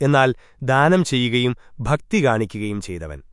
എന്നാൽ ദാനം ചെയ്യുകയും ഭക്തി കാണിക്കുകയും ചെയ്തവൻ.